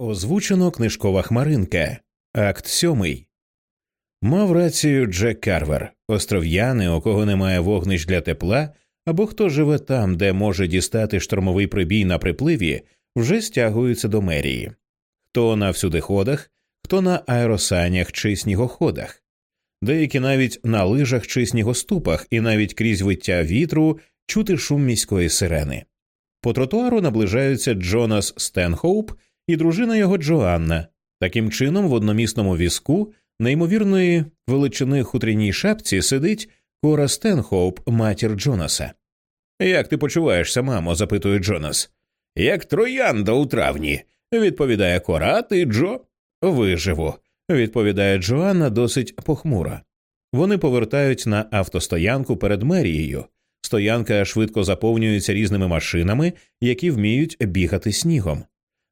Озвучено книжкова хмаринка, акт сьомий. Мав рацію Джек Карвер, остров'яни, у кого немає вогнищ для тепла, або хто живе там, де може дістати штормовий прибій на припливі, вже стягуються до мерії. Хто на всюдиходах, хто на аеросанях чи снігоходах, деякі навіть на лижах чи снігоступах, і навіть крізь виття вітру чути шум міської сирени. По тротуару наближаються Джонас Стенхоуп і дружина його Джоанна. Таким чином, в одномісному візку неймовірної величини хутряній шапці сидить Кора Стенхоуп, матір Джонаса. Як ти почуваєшся, мамо? запитує Джонас. Як троянда у травні, відповідає Кора, а ти Джо. Виживу, відповідає Джоанна досить похмуро. Вони повертають на автостоянку перед мерією. Стоянка швидко заповнюється різними машинами, які вміють бігати снігом.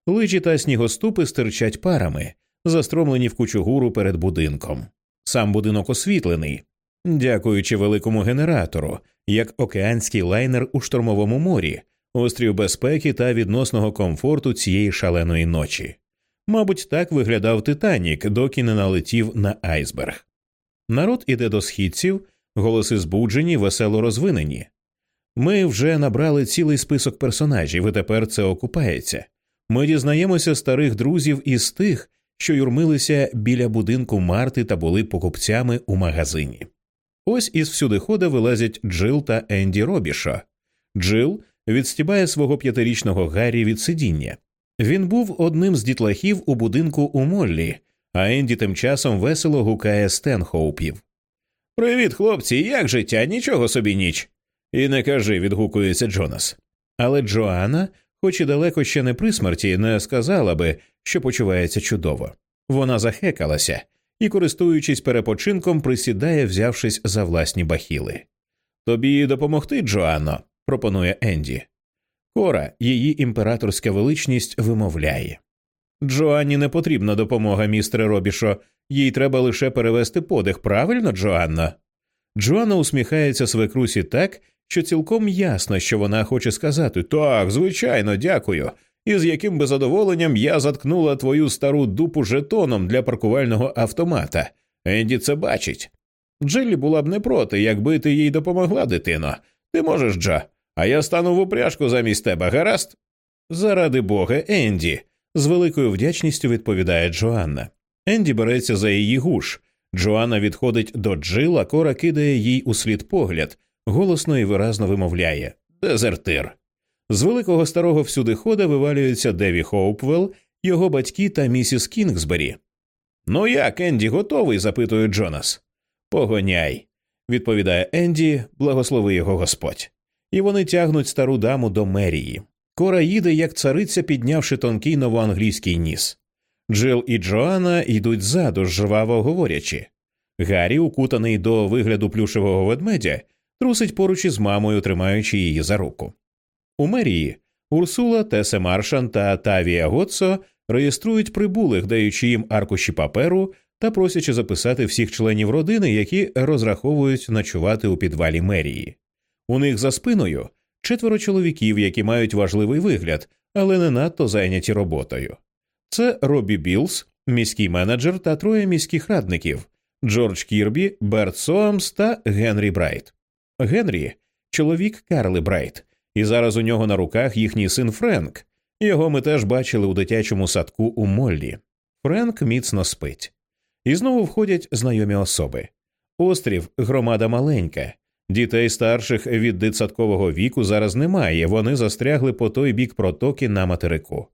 Лижі та снігоступи стирчать парами, застромлені в кучугуру перед будинком. Сам будинок освітлений, дякуючи великому генератору, як океанський лайнер у штормовому морі, острів безпеки та відносного комфорту цієї шаленої ночі. Мабуть, так виглядав Титанік, доки не налетів на айсберг. Народ іде до східців, голоси збуджені, весело розвинені. Ми вже набрали цілий список персонажів, і тепер це окупається. Ми дізнаємося старих друзів із тих, що юрмилися біля будинку Марти та були покупцями у магазині. Ось із всюдихода вилазять Джил та Енді Робішо. Джил відстібає свого п'ятирічного Гаррі від сидіння. Він був одним з дітлахів у будинку у Моллі, а Енді тим часом весело гукає Стенхоупів. Привіт, хлопці, як життя? Нічого собі ніч. І не кажи, відгукується Джонас. Але Джоанна хоч і далеко ще не при смерті, не сказала би, що почувається чудово. Вона захекалася і, користуючись перепочинком, присідає, взявшись за власні бахіли. Тобі допомогти, Джоанно, пропонує Енді. Кора, її імператорська величність вимовляє. Джоанні не потрібна допомога, містере Робішо, їй треба лише перевести подих, правильно, Джоанна? Джоанна усміхається свекрусі так, що цілком ясно, що вона хоче сказати так, звичайно, дякую, і з яким би задоволенням я заткнула твою стару дупу жетоном для паркувального автомата. Енді це бачить. Джиллі була б не проти, якби ти їй допомогла, дитино. Ти можеш, Джа, а я стану в упряжку замість тебе, гаразд? Заради бога, Енді, з великою вдячністю відповідає Джоанна. Енді береться за її гуш. Джоанна відходить до Джила, кора кидає їй у слід погляд, голосно і виразно вимовляє Дезертир. З великого старого всюдихода вивалюється Деві Хоупвелл, його батьки та місіс Кінгсбері. Ну як, Енді, готовий? запитує Джонас. Погоняй, відповідає Енді, благослови його Господь. І вони тягнуть стару даму до мерії. Кора їде, як цариця, піднявши тонкий новоанглійський ніс. Джил і Джоанна йдуть ззаду, жваво говорячи. Гаррі, укутаний до вигляду плюшевого ведмедя, трусить поруч із мамою, тримаючи її за руку. У мерії Урсула, Тесе Маршан та Тавія Готсо реєструють прибулих, даючи їм аркуші паперу та просячи записати всіх членів родини, які розраховують ночувати у підвалі мерії. У них за спиною четверо чоловіків, які мають важливий вигляд, але не надто зайняті роботою. Це Робі Білс, міський менеджер та троє міських радників Джордж Кірбі, Берт Соамс та Генрі Брайт. Генрі чоловік Карли Брайт, і зараз у нього на руках їхній син Френк. Його ми теж бачили у дитячому садку у Моллі. Френк міцно спить. І знову входять знайомі особи. Острів громада маленька. Дітей старших від дитсадкового віку зараз немає, вони застрягли по той бік протоки на материку.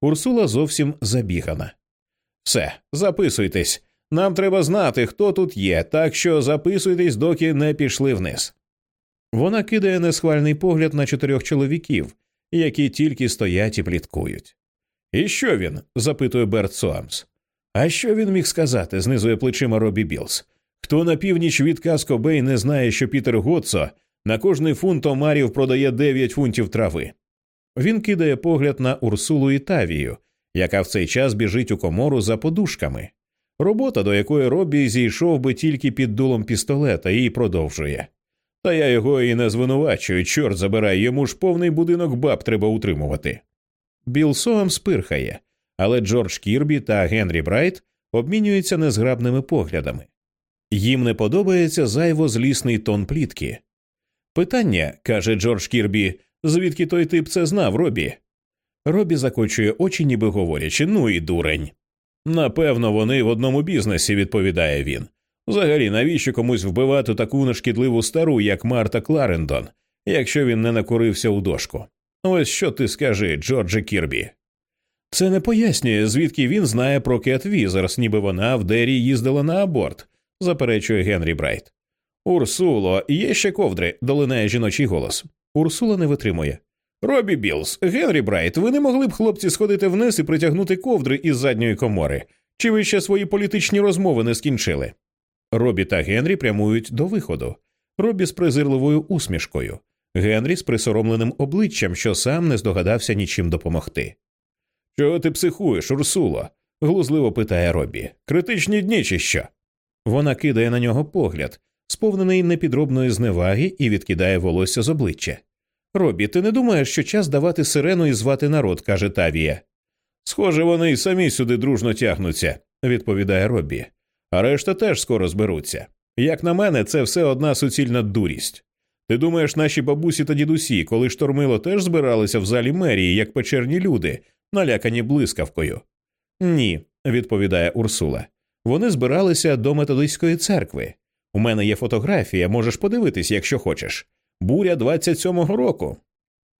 Урсула зовсім забігана. Все, записуйтесь. Нам треба знати, хто тут є, так що записуйтесь, доки не пішли вниз. Вона кидає несхвальний погляд на чотирьох чоловіків, які тільки стоять і пліткують. І що він? запитує Берт Суамс. А що він міг сказати? знизує плечима Робі Білс. Хто на північ від Каскобей не знає, що Пітер Готсо на кожний фунт омарів продає 9 фунтів трави. Він кидає погляд на Урсулу і Тавію, яка в цей час біжить у комору за подушками. Робота, до якої Робі зійшов би тільки під дулом пістолета, і продовжує. Та я його і не звинувачую, чорт забирай, йому ж повний будинок баб треба утримувати. Біл Соамс пирхає, але Джордж Кірбі та Генрі Брайт обмінюються незграбними поглядами. Їм не подобається зайво злісний тон плітки. Питання, каже Джордж Кірбі, звідки той тип це знав, Робі? Робі закочує очі, ніби говорячи, ну і дурень. Напевно, вони в одному бізнесі, відповідає він. Взагалі, навіщо комусь вбивати таку нешкідливу стару, як Марта Кларендон, якщо він не накурився у дошку? Ось що ти скажи, Джордже Кірбі. Це не пояснює, звідки він знає про Кет Візерс, ніби вона в Дері їздила на аборт, заперечує Генрі Брайт. Урсуло, є ще ковдри, долинає жіночий голос. Урсула не витримує. Робі Білс, Генрі Брайт, ви не могли б хлопці сходити вниз і притягнути ковдри із задньої комори. Чи ви ще свої політичні розмови не скінчили? Робі та Генрі прямують до виходу. Робі з презирливою усмішкою, Генрі з присоромленим обличчям, що сам не здогадався нічим допомогти. Чого ти психуєш, Урсуло? глузливо питає Робі. Критичні дні, чи що? Вона кидає на нього погляд, сповнений непідробної зневаги, і відкидає волосся з обличчя. Робі, ти не думаєш, що час давати сирену і звати народ, каже Тавія. Схоже, вони й самі сюди дружно тягнуться, відповідає Робі. А решта теж скоро зберуться. Як на мене, це все одна суцільна дурість. Ти думаєш, наші бабусі та дідусі, коли штормило, теж збиралися в залі мерії, як печерні люди, налякані блискавкою? Ні, відповідає Урсула. Вони збиралися до методистської церкви. У мене є фотографія, можеш подивитись, якщо хочеш. Буря 27-го року.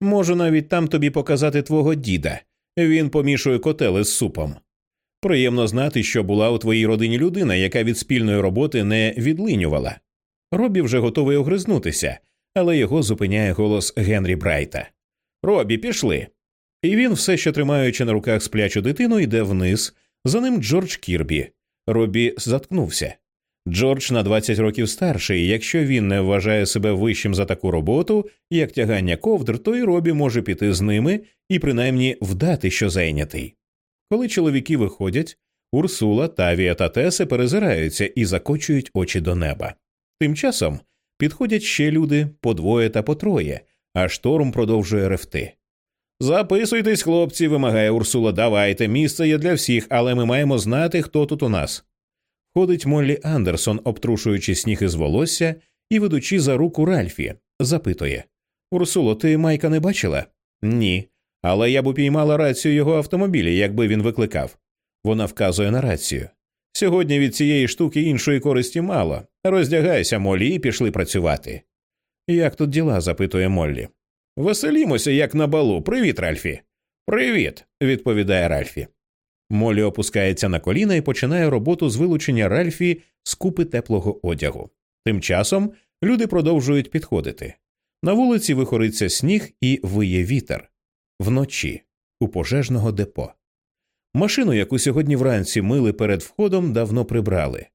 Можу навіть там тобі показати твого діда. Він помішує котели з супом. Приємно знати, що була у твоїй родині людина, яка від спільної роботи не відлинювала. Робі вже готовий огризнутися, але його зупиняє голос Генрі Брайта. Робі, пішли. І він, все ще тримаючи на руках сплячу дитину, йде вниз. За ним Джордж Кірбі. Робі заткнувся. Джордж на 20 років старший, і якщо він не вважає себе вищим за таку роботу, як тягання ковдр, то і Робі може піти з ними і принаймні вдати, що зайнятий. Коли чоловіки виходять, Урсула, Тавія та Тесе перезираються і закочують очі до неба. Тим часом підходять ще люди по двоє та по троє, а шторм продовжує ревти. Записуйтесь, хлопці, вимагає Урсула. Давайте, місце є для всіх, але ми маємо знати, хто тут у нас. Ходить Моллі Андерсон, обтрушуючи сніг із волосся і ведучи за руку Ральфі, запитує Урсуло, ти Майка не бачила? Ні. Але я б упіймала рацію його автомобіля, якби він викликав. Вона вказує на рацію. Сьогодні від цієї штуки іншої користі мало. Роздягайся, Моллі, і пішли працювати. Як тут діла? запитує Моллі. Веселімося, як на балу. Привіт, Ральфі. Привіт, відповідає Ральфі. Молі опускається на коліна і починає роботу з вилучення Ральфі з купи теплого одягу. Тим часом люди продовжують підходити. На вулиці вихориться сніг і виє вітер вночі у пожежного депо. Машину, яку сьогодні вранці мили перед входом, давно прибрали.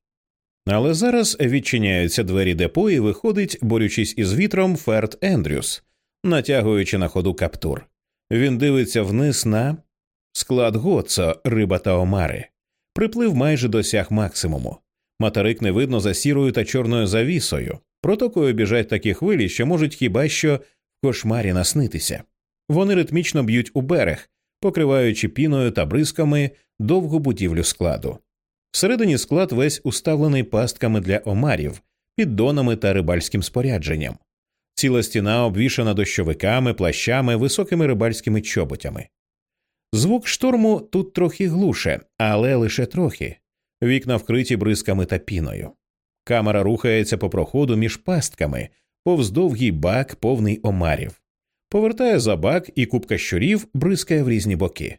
Але зараз відчиняються двері депо і виходить, борючись із вітром, Ферд Ендрюс, натягуючи на ходу каптур. Він дивиться вниз на склад Гоцо, риба та омари. Приплив майже досяг максимуму. Материк не видно за сірою та чорною завісою. Протокою біжать такі хвилі, що можуть хіба що в кошмарі наснитися. Вони ритмічно б'ють у берег, покриваючи піною та бризками довгу будівлю складу. Всередині склад весь уставлений пастками для омарів, піддонами та рибальським спорядженням. Ціла стіна обвішана дощовиками, плащами, високими рибальськими чоботями. Звук шторму тут трохи глуше, але лише трохи. Вікна вкриті бризками та піною. Камера рухається по проходу між пастками, повз довгий бак, повний омарів повертає за бак, і купка щурів бризкає в різні боки.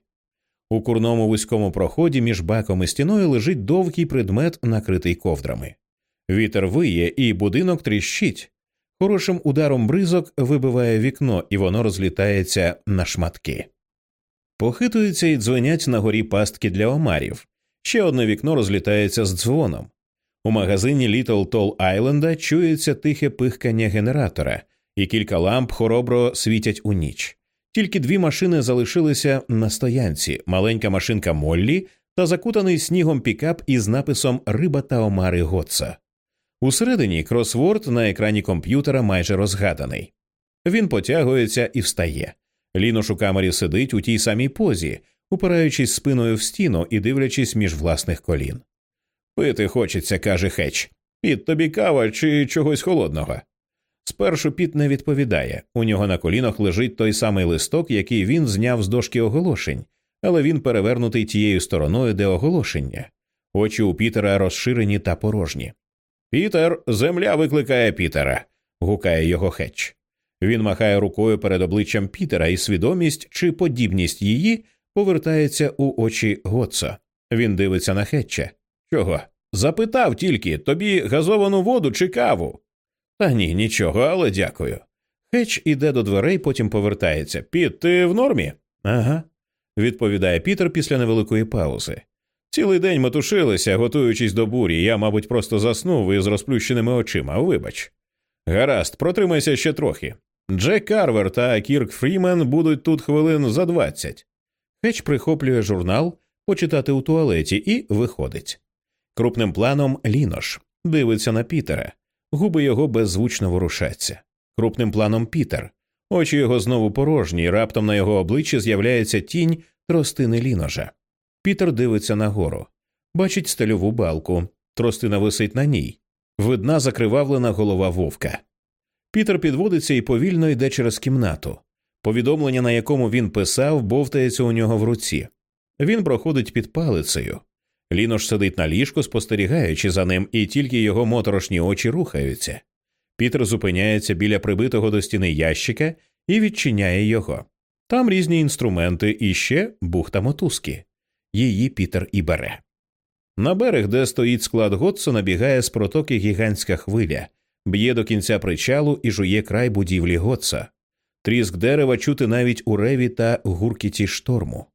У курному вузькому проході між баком і стіною лежить довгий предмет, накритий ковдрами. Вітер виє, і будинок тріщить. Хорошим ударом бризок вибиває вікно, і воно розлітається на шматки. Похитуються і дзвонять на горі пастки для омарів. Ще одне вікно розлітається з дзвоном. У магазині Little Toll Island чується тихе пихкання генератора, і кілька ламп хоробро світять у ніч. Тільки дві машини залишилися на стоянці маленька машинка Моллі та закутаний снігом пікап із написом Риба та Омари Готса. Усередині кросворд на екрані комп'ютера майже розгаданий. Він потягується і встає. Лінош у камері сидить у тій самій позі, упираючись спиною в стіну і дивлячись між власних колін. Пити хочеться, каже Хеч. Піт тобі кава чи чогось холодного. Спершу Піт не відповідає. У нього на колінах лежить той самий листок, який він зняв з дошки оголошень, але він перевернутий тією стороною, де оголошення. Очі у Пітера розширені та порожні. Пітер, земля викликає Пітера. гукає його Хетч. Він махає рукою перед обличчям Пітера, і свідомість чи подібність її повертається у очі Готса. Він дивиться на Хетча. Чого? Запитав тільки тобі газовану воду чи каву. Та ні, нічого, але дякую. Хетч іде до дверей, потім повертається. Піт, ти в нормі? Ага, відповідає Пітер після невеликої паузи. Цілий день метушилися, готуючись до бурі. Я, мабуть, просто заснув із розплющеними очима. Вибач. Гаразд, протримайся ще трохи. Джек Карвер та Кірк Фрімен будуть тут хвилин за двадцять. Хетч прихоплює журнал почитати у туалеті і виходить. Крупним планом лінош дивиться на Пітера, губи його беззвучно ворушаться. Крупним планом Пітер. Очі його знову порожні, і раптом на його обличчі з'являється тінь тростини ліножа. Пітер дивиться нагору, бачить стельову балку, тростина висить на ній, видна закривавлена голова вовка. Пітер підводиться і повільно йде через кімнату. Повідомлення, на якому він писав, бовтається у нього в руці. Він проходить під палицею. Лінош сидить на ліжку, спостерігаючи за ним, і тільки його моторошні очі рухаються. Пітер зупиняється біля прибитого до стіни ящика і відчиняє його. Там різні інструменти і ще бухта мотузки. Її Пітер і бере. На берег, де стоїть склад Готсо, набігає з протоки гігантська хвиля, б'є до кінця причалу і жує край будівлі Готса. Тріск дерева чути навіть у реві та гуркіті шторму.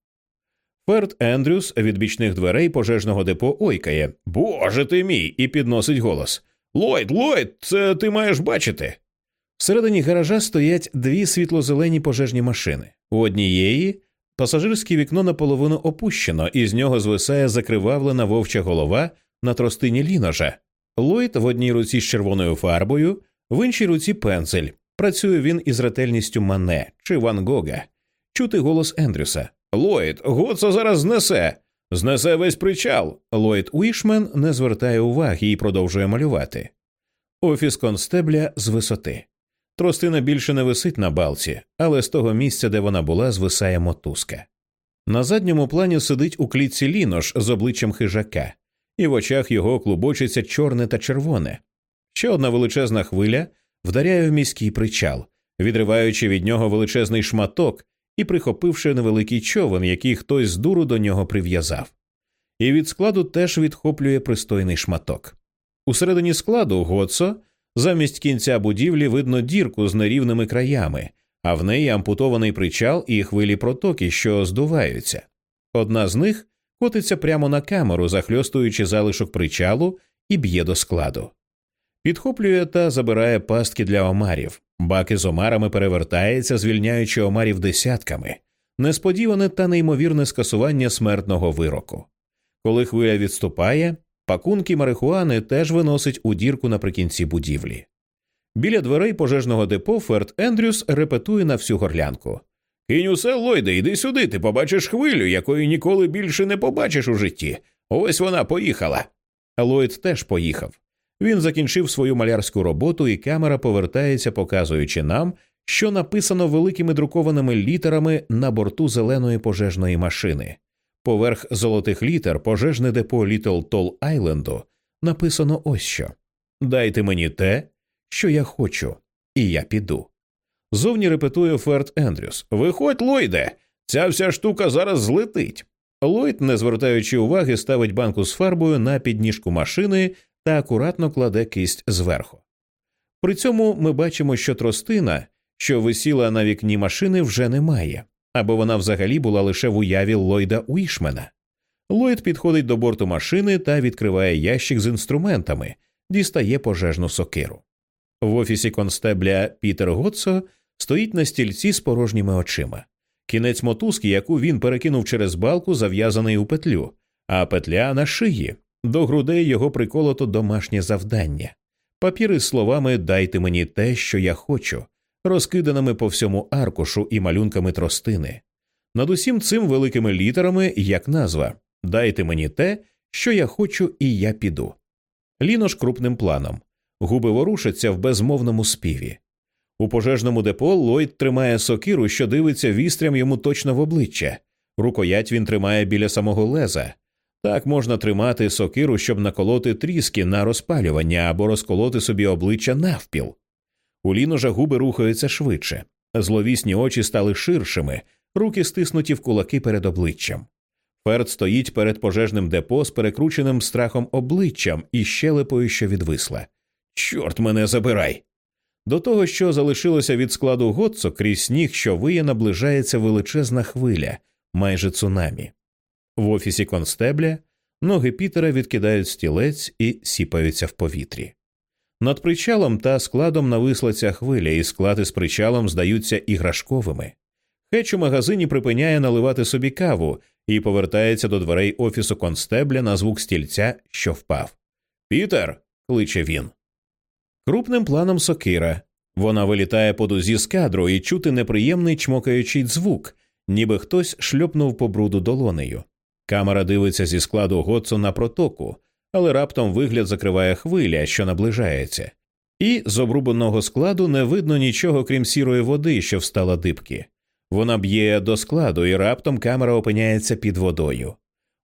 Ферд Ендрюс від бічних дверей пожежного депо ойкає Боже ти мій! і підносить голос. Ллойд, Ллойд, це ти маєш бачити. Всередині гаража стоять дві світло-зелені пожежні машини. У однієї пасажирське вікно наполовину опущено, і з нього звисає закривавлена вовча голова на тростині ліножа. Ллойд в одній руці з червоною фарбою, в іншій руці пензель. Працює він із ретельністю Мане чи Ван Гога. Чути голос Ендрюса. Ллойд, Гоца зараз знесе. Знесе весь причал. Ллойд Уішмен не звертає уваги і продовжує малювати. Офіс констебля з висоти. Тростина більше не висить на балці, але з того місця, де вона була, звисає мотузка. На задньому плані сидить у клітці лінош з обличчям хижака, і в очах його клубочиться чорне та червоне. Ще одна величезна хвиля вдаряє в міський причал, відриваючи від нього величезний шматок і прихопивши невеликий човен, який хтось з дуру до нього прив'язав. І від складу теж відхоплює пристойний шматок. Усередині складу Гоцо замість кінця будівлі видно дірку з нерівними краями, а в неї ампутований причал і хвилі протоки, що здуваються. Одна з них котиться прямо на камеру, захльостуючи залишок причалу і б'є до складу. Підхоплює та забирає пастки для омарів. Баки з омарами перевертається, звільняючи омарів десятками, несподіване та неймовірне скасування смертного вироку. Коли хвиля відступає, пакунки марихуани теж виносить у дірку наприкінці будівлі. Біля дверей пожежного депо Ферд Ендрюс репетує на всю горлянку. Кинь усе, Ллойде, йди сюди, ти побачиш хвилю, якої ніколи більше не побачиш у житті. Ось вона поїхала. Ллойд теж поїхав. Він закінчив свою малярську роботу, і камера повертається, показуючи нам, що написано великими друкованими літерами на борту зеленої пожежної машини. Поверх золотих літер пожежне депо Літл Тол Айленду написано ось що Дайте мені те, що я хочу, і я піду. Зовні репетує Ферд Ендрюс. Виходь, Ллойде, ця вся штука зараз злетить. Ллойд, не звертаючи уваги, ставить банку з фарбою на підніжку машини та акуратно кладе кисть зверху. При цьому ми бачимо, що тростина, що висіла на вікні машини, вже немає, або вона взагалі була лише в уяві Ллойда Уішмена. Ллойд підходить до борту машини та відкриває ящик з інструментами, дістає пожежну сокиру. В офісі констебля Пітер Готсо стоїть на стільці з порожніми очима. Кінець мотузки, яку він перекинув через балку, зав'язаний у петлю, а петля на шиї, до грудей його приколото домашнє завдання. Папіри з словами Дайте мені те, що я хочу, розкиданими по всьому аркушу і малюнками тростини. Над усім цим великими літерами як назва Дайте мені те, що я хочу, і я піду. Лінош крупним планом. Губи ворушаться в безмовному співі. У пожежному депо Ллойд тримає сокиру, що дивиться вістрям йому точно в обличчя. Рукоять він тримає біля самого леза. Так можна тримати сокиру, щоб наколоти тріски на розпалювання або розколоти собі обличчя навпіл. У ліножа губи рухаються швидше. Зловісні очі стали ширшими, руки стиснуті в кулаки перед обличчям. Ферд стоїть перед пожежним депо з перекрученим страхом обличчям і щелепою, що відвисла. Чорт мене забирай! До того, що залишилося від складу Готцо, крізь сніг, що виє, наближається величезна хвиля, майже цунамі. В офісі констебля ноги Пітера відкидають стілець і сіпаються в повітрі. Над причалом та складом нависла ця хвиля, і склад із причалом здаються іграшковими. Хеч у магазині припиняє наливати собі каву і повертається до дверей офісу констебля на звук стільця, що впав. Пітер. кличе він. Крупним планом сокира. Вона вилітає по дузі з кадру і чути неприємний чмокаючий звук, ніби хтось шльопнув по бруду долонею. Камера дивиться зі складу Готсу на протоку, але раптом вигляд закриває хвиля, що наближається, і з обрубаного складу не видно нічого, крім сірої води, що встала дибки. Вона б'є до складу, і раптом камера опиняється під водою.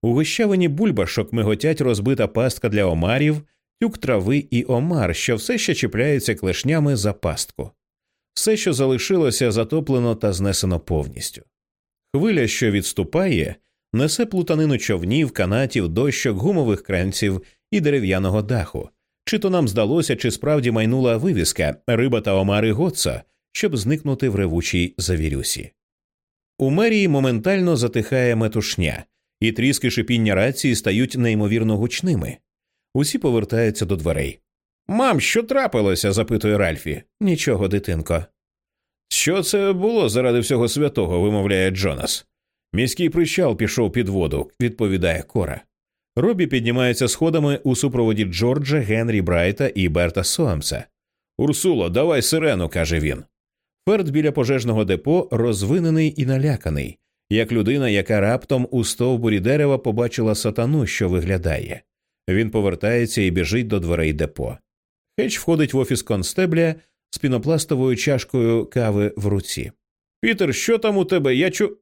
У гущавині бульбашок миготять розбита пастка для омарів, тюк трави і омар, що все ще чіпляються клешнями за пастку. Все, що залишилося, затоплено та знесено повністю. Хвиля, що відступає, несе плутанину човнів, канатів, дощок, гумових кранців і дерев'яного даху. Чи то нам здалося, чи справді майнула вивіска риба та омари Готса, щоб зникнути в ревучій завірюсі. У мерії моментально затихає метушня, і тріски шипіння рації стають неймовірно гучними. Усі повертаються до дверей. Мам, що трапилося? запитує Ральфі. Нічого, дитинко. Що це було заради всього святого? вимовляє Джонас. Міський причал пішов під воду, відповідає Кора. Робі піднімається сходами у супроводі Джорджа, Генрі Брайта і Берта Соамса. Урсуло, давай сирену, каже він. Ферд біля пожежного депо розвинений і наляканий, як людина, яка раптом у стовбурі дерева побачила сатану, що виглядає. Він повертається і біжить до дверей депо. Хеч входить в офіс констебля з пінопластовою чашкою кави в руці. Пітер, що там у тебе? Я чу.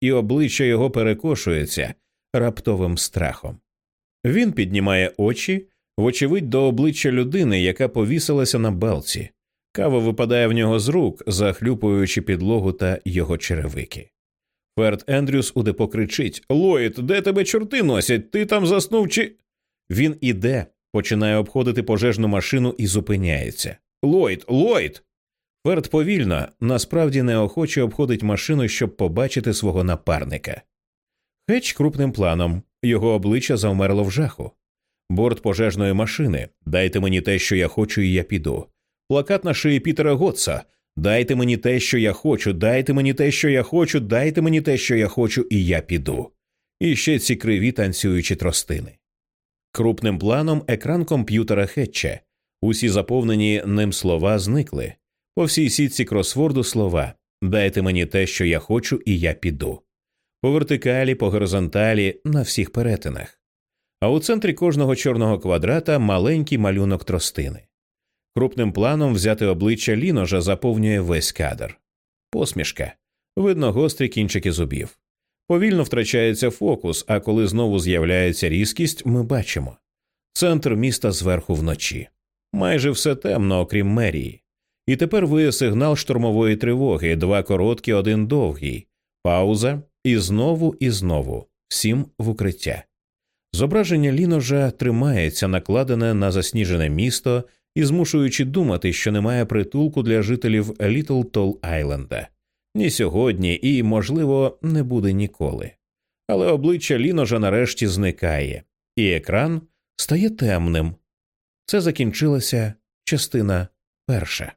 І обличчя його перекошується раптовим страхом. Він піднімає очі, вочевидь, до обличчя людини, яка повісилася на балці. Кава випадає в нього з рук, захлюпуючи підлогу та його черевики. Ферд Ендрюс у депо кричить Ллойд, де тебе чорти носять? Ти там заснув чи. Він іде, починає обходити пожежну машину і зупиняється. Ллойд, Ллойд! Ферд повільно, насправді неохоче обходить машину, щоб побачити свого напарника. Хеч крупним планом, його обличчя завмерло в жаху. Борт пожежної машини. Дайте мені те, що я хочу, і я піду. Плакат на шиї Пітера Готсо. Дайте мені те, що я хочу, дайте мені те, що я хочу, дайте мені те, що я хочу, і я піду. І ще ці криві танцюючі тростини. Крупним планом екран комп'ютера Хетча. Усі заповнені ним слова зникли. По всій сітці кросворду слова Дайте мені те, що я хочу, і я піду. По вертикалі, по горизонталі, на всіх перетинах. А у центрі кожного чорного квадрата маленький малюнок тростини. Крупним планом взяти обличчя ліножа заповнює весь кадр. Посмішка. Видно гострі кінчики зубів. Повільно втрачається фокус, а коли знову з'являється різкість, ми бачимо центр міста зверху вночі. Майже все темно, окрім мерії. І тепер виє сигнал штурмової тривоги, два короткі, один довгий, пауза, і знову і знову, всім в укриття. Зображення ліножа тримається, накладене на засніжене місто і змушуючи думати, що немає притулку для жителів Літл Тол Айленда. Ні сьогодні і, можливо, не буде ніколи. Але обличчя ліножа нарешті зникає, і екран стає темним. Це закінчилася частина перша.